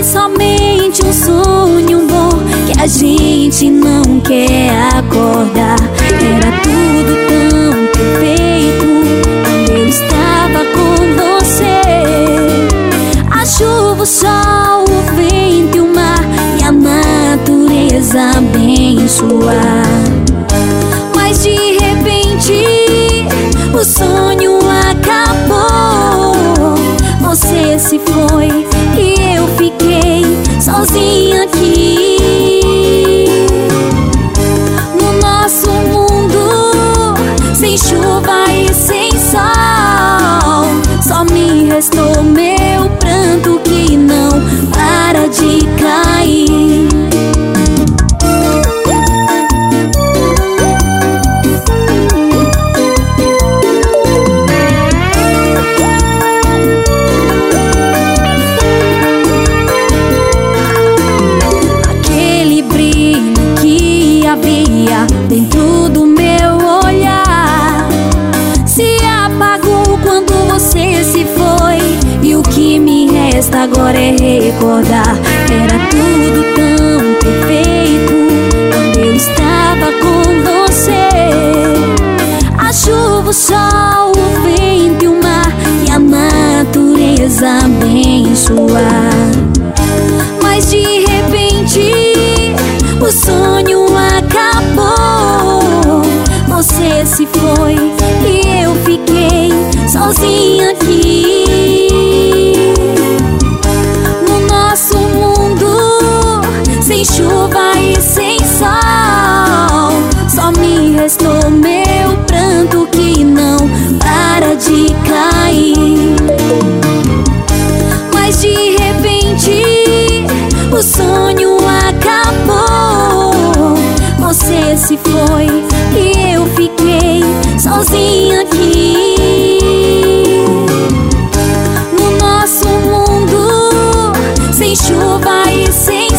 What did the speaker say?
foi somente um sonho bom que a gente não quer acordar. Era tudo tão perfeito quando eu estava com você. A chuva, o sol, o vento e o mar e a natureza abençoar. Me restou meu pranto que não para de cair. Aquele brilho que havia agora é recordar. Era tudo tão perfeito quando eu estava com você. A chuva, o sol, o vento e o mar e a natureza abençoar. Mas de repente o sonho acabou. Você se foi e eu fiquei sozinha se foi e eu fiquei sozinha aqui. No nosso mundo, sem chuva e sem